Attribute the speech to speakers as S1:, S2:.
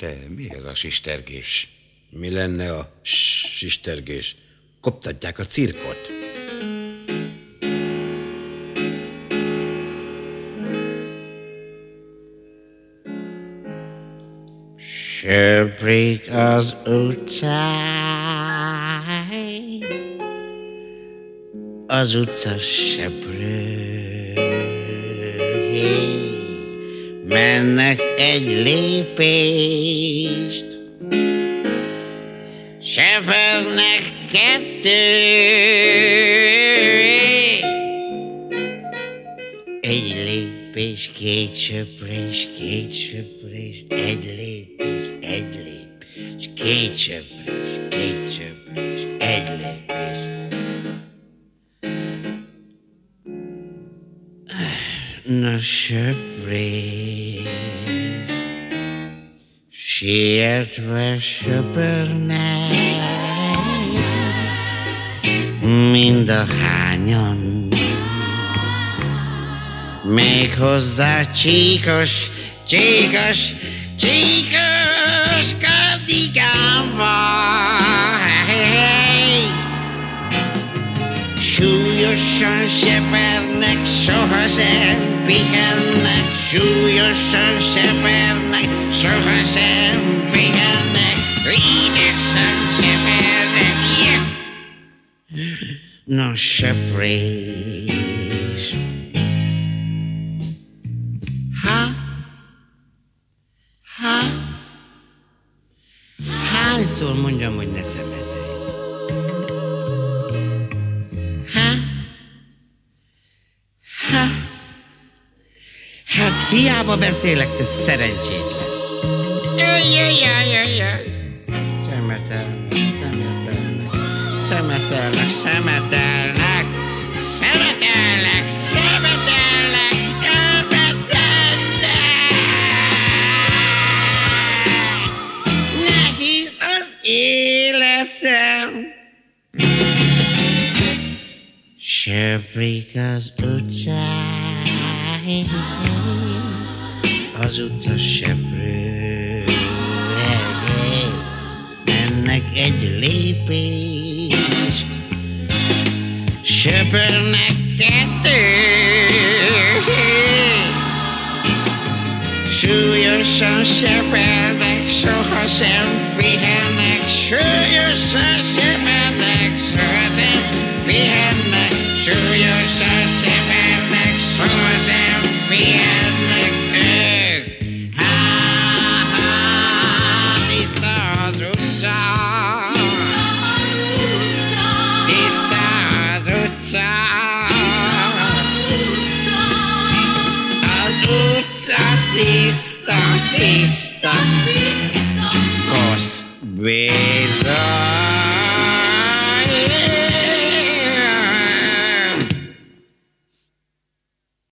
S1: Te, mi ez a sistergés?
S2: Mi lenne a sistergés? Koptatják a cirkot.
S3: Söprik az utcán, az utca söprő. Mennek egy lépést, söpörnek kettő. Egy lépés, két söprés, két söprés, egy lépés, egy lépés, két söprés, két söprés, Na söprés, sietve söpörnek, mind a hányan még hozzá csíkos, csíkos, csíkos kardigánval. Hey! Súlyosan sepernek, sohasem weekend Shoe your shirts every night Surfers every weekend Read your shirts every night yeah. No surprise Todo el mundo muy necesario. ¿Ha? ¿Ha? Hiába beszélek, te szerencsétlen. Szemetelnek, szemetelnek, szemetelnek, szemetelnek, szemetelnek, szemetelnek, szemetelnek. Nehéz az életem. Söprik az utcáin, az utca söprő. Mennek egy lépést, söpörnek kettő. Súlyosan sepernek, sohasem pihennek, súlyosan sepernek, sohasem pihennek, súlyosan sepernek, sohasem pihennek tiszta, tiszta, kosz, bizony.